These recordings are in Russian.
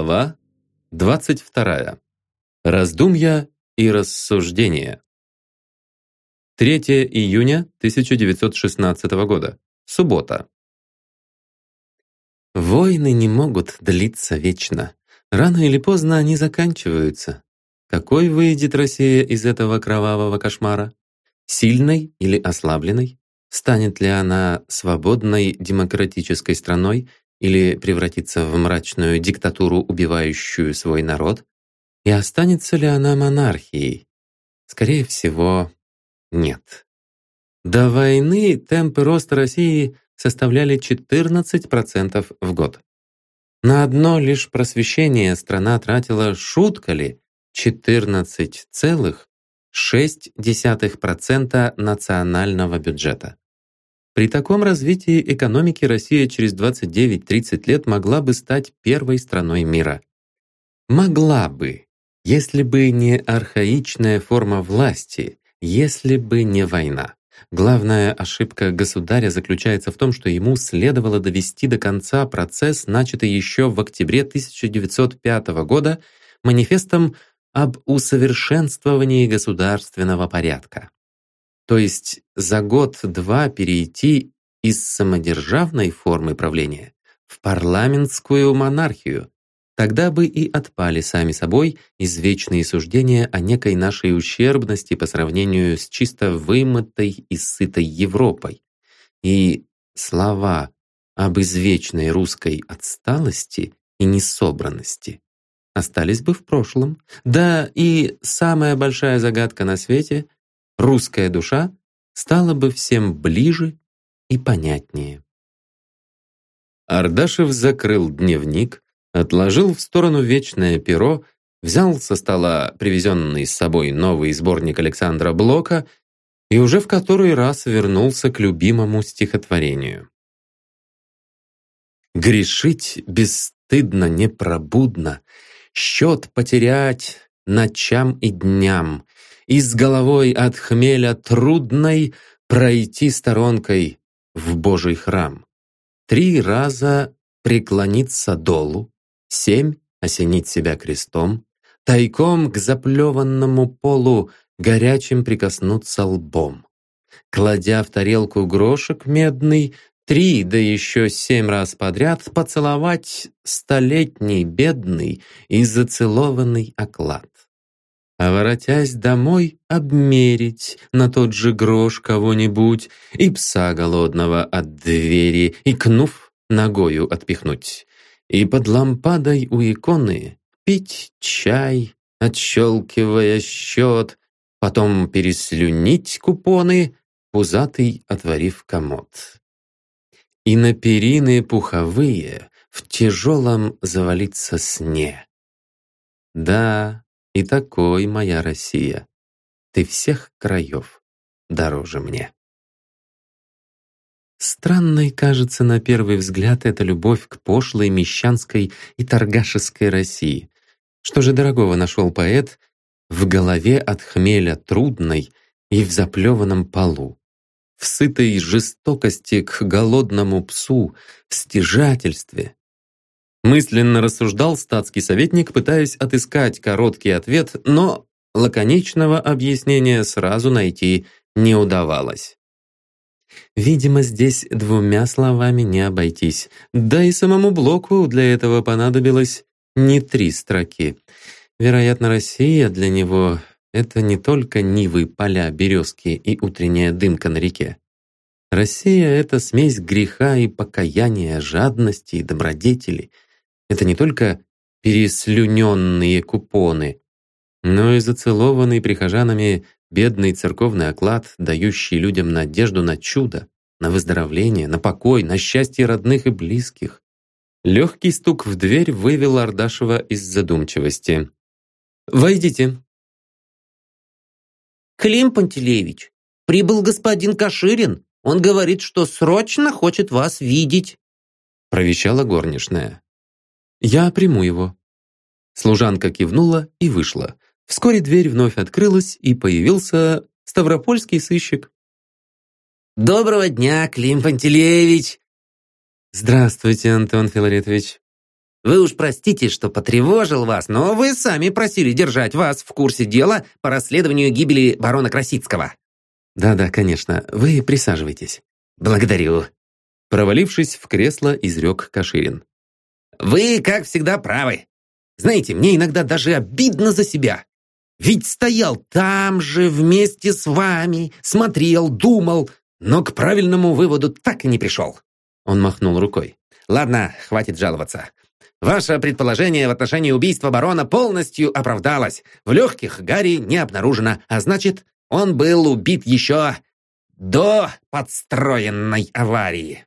Глава 22. Раздумья и рассуждения. 3 июня 1916 года. Суббота. Войны не могут длиться вечно. Рано или поздно они заканчиваются. Какой выйдет Россия из этого кровавого кошмара? Сильной или ослабленной? Станет ли она свободной демократической страной или превратится в мрачную диктатуру, убивающую свой народ? И останется ли она монархией? Скорее всего, нет. До войны темпы роста России составляли 14% в год. На одно лишь просвещение страна тратила, шутка ли, 14,6% национального бюджета. При таком развитии экономики Россия через 29-30 лет могла бы стать первой страной мира. Могла бы, если бы не архаичная форма власти, если бы не война. Главная ошибка государя заключается в том, что ему следовало довести до конца процесс, начатый еще в октябре 1905 года манифестом об усовершенствовании государственного порядка. То есть за год-два перейти из самодержавной формы правления в парламентскую монархию. Тогда бы и отпали сами собой извечные суждения о некой нашей ущербности по сравнению с чисто вымытой и сытой Европой. И слова об извечной русской отсталости и несобранности остались бы в прошлом. Да и самая большая загадка на свете — русская душа стала бы всем ближе и понятнее. Ардашев закрыл дневник, отложил в сторону вечное перо, взял со стола привезенный с собой новый сборник Александра Блока и уже в который раз вернулся к любимому стихотворению. «Грешить бесстыдно, непробудно, счет потерять ночам и дням, и с головой от хмеля трудной пройти сторонкой в Божий храм. Три раза преклониться долу, семь осенить себя крестом, тайком к заплеванному полу горячим прикоснуться лбом. Кладя в тарелку грошек медный, три, да еще семь раз подряд поцеловать столетний бедный и зацелованный оклад а воротясь домой, обмерить на тот же грош кого-нибудь и пса голодного от двери, и кнув ногою отпихнуть. И под лампадой у иконы пить чай, отщелкивая счет, потом переслюнить купоны, пузатый отворив комод. И на перины пуховые в тяжелом завалиться сне. Да, и такой моя Россия. Ты всех краев дороже мне. Странной кажется на первый взгляд эта любовь к пошлой, мещанской и торгашеской России. Что же дорогого нашел поэт в голове от хмеля трудной и в заплеванном полу? В сытой жестокости к голодному псу, в стяжательстве, Мысленно рассуждал статский советник, пытаясь отыскать короткий ответ, но лаконичного объяснения сразу найти не удавалось. Видимо, здесь двумя словами не обойтись. Да и самому Блоку для этого понадобилось не три строки. Вероятно, Россия для него — это не только нивы, поля, березки и утренняя дымка на реке. Россия — это смесь греха и покаяния, жадности и добродетели — это не только переслюненные купоны, но и зацелованный прихожанами бедный церковный оклад, дающий людям надежду на чудо, на выздоровление, на покой, на счастье родных и близких. Легкий стук в дверь вывел Ардашева из задумчивости. «Войдите». «Клим Пантелеевич, прибыл господин Каширин. Он говорит, что срочно хочет вас видеть», провещала горничная. «Я приму его». Служанка кивнула и вышла. Вскоре дверь вновь открылась, и появился ставропольский сыщик. «Доброго дня, Клим Пантелеевич!» «Здравствуйте, Антон Филаретович!» Вы уж простите, что потревожил вас, но вы сами просили держать вас в курсе дела по расследованию гибели барона Красицкого». «Да-да, конечно. Вы присаживайтесь». «Благодарю». Провалившись в кресло, изрек Каширин. «Вы, как всегда, правы. Знаете, мне иногда даже обидно за себя. Ведь стоял там же вместе с вами, смотрел, думал, но к правильному выводу так и не пришел». Он махнул рукой. «Ладно, хватит жаловаться. Ваше предположение в отношении убийства барона полностью оправдалось. В легких Гарри не обнаружено, а значит, он был убит еще до подстроенной аварии.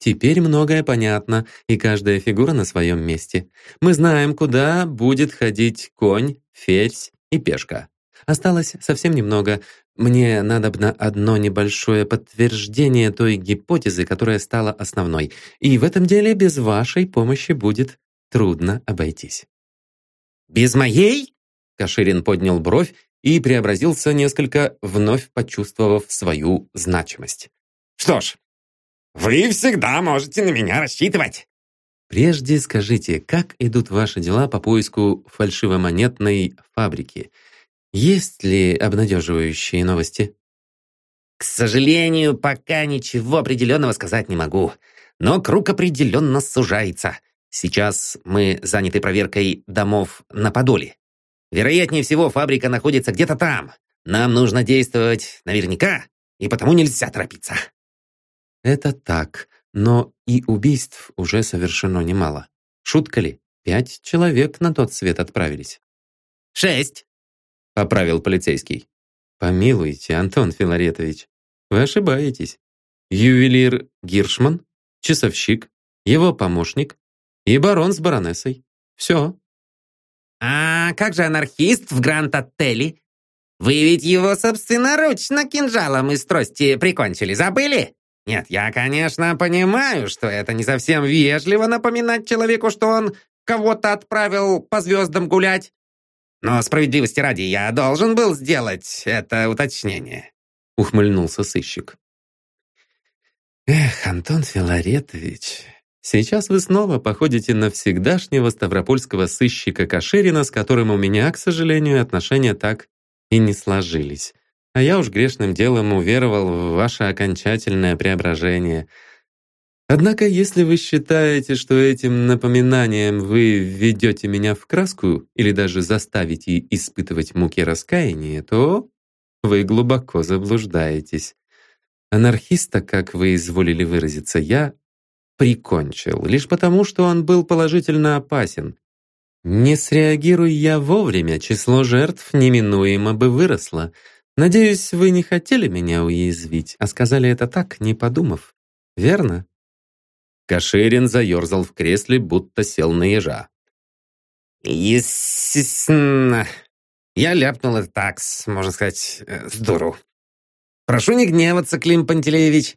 Теперь многое понятно, и каждая фигура на своем месте. Мы знаем, куда будет ходить конь, ферзь и пешка. Осталось совсем немного. Мне надобно одно небольшое подтверждение той гипотезы, которая стала основной. И в этом деле без вашей помощи будет трудно обойтись. «Без моей?» Каширин поднял бровь и преобразился несколько, вновь почувствовав свою значимость. «Что ж, вы всегда можете на меня рассчитывать!» Прежде скажите, как идут ваши дела по поиску фальшивомонетной фабрики? Есть ли обнадеживающие новости? К сожалению, пока ничего определенного сказать не могу. Но круг определенно сужается. Сейчас мы заняты проверкой домов на Подоле. Вероятнее всего, фабрика находится где-то там. Нам нужно действовать наверняка, и потому нельзя торопиться. Это так, но и убийств уже совершено немало. Шутка ли? Пять человек на тот свет отправились. Шесть, поправил полицейский. Помилуйте, Антон Филаретович, вы ошибаетесь. Ювелир Гиршман, часовщик, его помощник и барон с баронессой. Все. А как же анархист в Гранд-отеле? Вы ведь его собственноручно кинжалом из трости прикончили, забыли? Нет, я, конечно, понимаю, что это не совсем вежливо напоминать человеку, что он кого-то отправил по звездам гулять. Но справедливости ради я должен был сделать это уточнение. Ухмыльнулся сыщик. Эх, Антон Филаретович, сейчас вы снова походите на всегдашнего ставропольского сыщика Каширина, с которым у меня, к сожалению, отношения так и не сложились. А я уж грешным делом уверовал в ваше окончательное преображение. Однако, если вы считаете, что этим напоминанием вы введете меня в краску или даже заставите испытывать муки раскаяния, то вы глубоко заблуждаетесь. Анархиста, как вы изволили выразиться, я прикончил, лишь потому, что он был положительно опасен. Не среагируй я вовремя, число жертв неминуемо бы выросло — Надеюсь, вы не хотели меня уязвить, а сказали это так, не подумав. Верно?» Каширин заерзал в кресле, будто сел на ежа. «Естественно. Я ляпнул это так, можно сказать, э, с дуру. Прошу не гневаться, Клим Пантелеевич».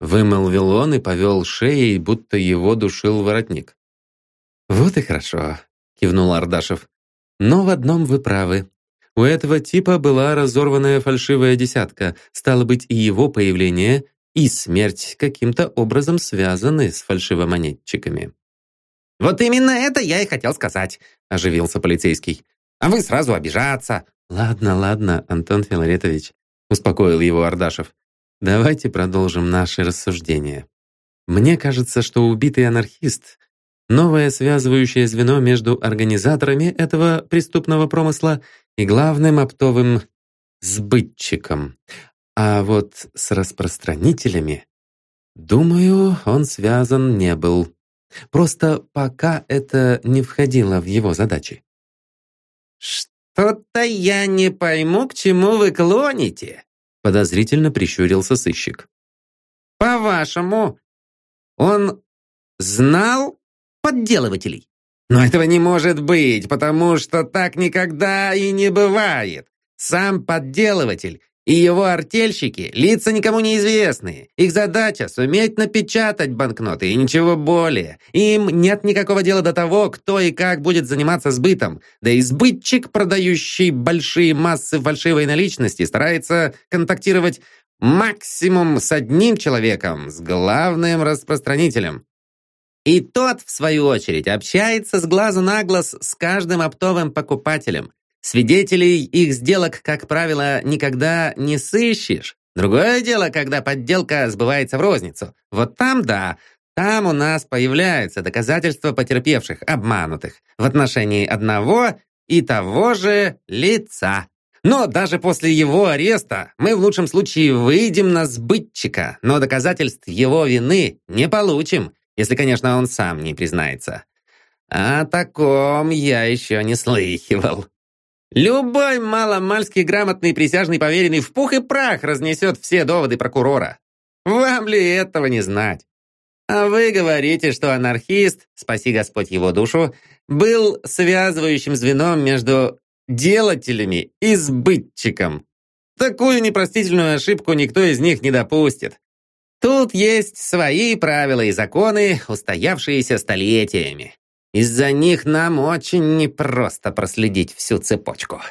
Вымолвил он и повел шеей, будто его душил воротник. «Вот и хорошо», — кивнул Ардашев. «Но в одном вы правы. У этого типа была разорванная фальшивая десятка, стало быть, и его появление, и смерть каким-то образом связаны с фальшивомонетчиками. «Вот именно это я и хотел сказать», — оживился полицейский. «А вы сразу обижаться». «Ладно, ладно, Антон Филаретович», — успокоил его Ардашев. «Давайте продолжим наши рассуждения. Мне кажется, что убитый анархист — новое связывающее звено между организаторами этого преступного промысла и главным оптовым сбытчиком. А вот с распространителями, думаю, он связан не был. Просто пока это не входило в его задачи. «Что-то я не пойму, к чему вы клоните», подозрительно прищурился сыщик. «По-вашему, он знал подделывателей?» Но этого не может быть, потому что так никогда и не бывает. Сам подделыватель и его артельщики – лица никому неизвестные. Их задача – суметь напечатать банкноты и ничего более. Им нет никакого дела до того, кто и как будет заниматься сбытом. Да и сбытчик, продающий большие массы фальшивой наличности, старается контактировать максимум с одним человеком, с главным распространителем. И тот, в свою очередь, общается с глазу на глаз с каждым оптовым покупателем. Свидетелей их сделок, как правило, никогда не сыщешь. Другое дело, когда подделка сбывается в розницу. Вот там да, там у нас появляются доказательства потерпевших, обманутых, в отношении одного и того же лица. Но даже после его ареста мы в лучшем случае выйдем на сбытчика, но доказательств его вины не получим, если, конечно, он сам не признается. О таком я еще не слыхивал. Любой маломальски грамотный присяжный поверенный в пух и прах разнесет все доводы прокурора. Вам ли этого не знать? А вы говорите, что анархист, спаси Господь его душу, был связывающим звеном между делателями и сбытчиком. Такую непростительную ошибку никто из них не допустит. Тут есть свои правила и законы, устоявшиеся столетиями. Из-за них нам очень непросто проследить всю цепочку.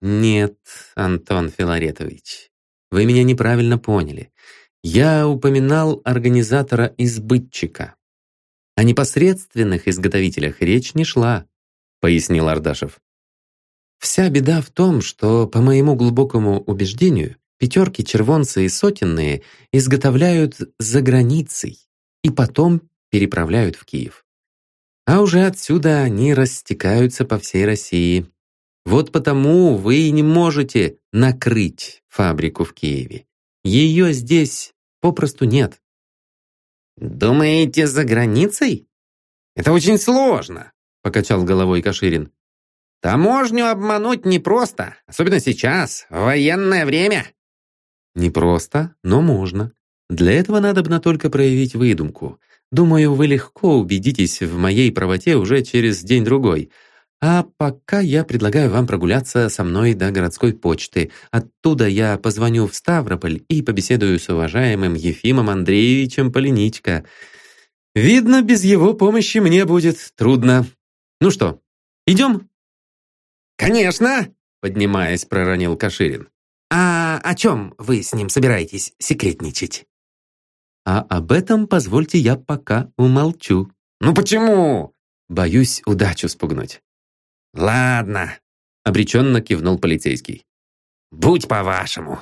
Нет, Антон Филаретович, вы меня неправильно поняли. Я упоминал организатора и сбытчика. О непосредственных изготовителях речь не шла, пояснил Ардашев. Вся беда в том, что, по моему глубокому убеждению, Пятерки, червонцы и сотенные изготовляют за границей и потом переправляют в Киев. А уже отсюда они растекаются по всей России. Вот потому вы и не можете накрыть фабрику в Киеве. Ее здесь попросту нет. «Думаете, за границей? Это очень сложно», — покачал головой Каширин. «Таможню обмануть непросто, особенно сейчас, в военное время». Непросто, но можно. Для этого надо бы только проявить выдумку. Думаю, вы легко убедитесь в моей правоте уже через день-другой. А пока я предлагаю вам прогуляться со мной до городской почты. Оттуда я позвоню в Ставрополь и побеседую с уважаемым Ефимом Андреевичем Полиничко. Видно, без его помощи мне будет трудно. Ну что, идем? «Конечно!» — поднимаясь, проронил Каширин. «А о чем вы с ним собираетесь секретничать?» «А об этом, позвольте, я пока умолчу». «Ну почему?» «Боюсь удачу спугнуть». «Ладно», — обреченно кивнул полицейский. «Будь по-вашему».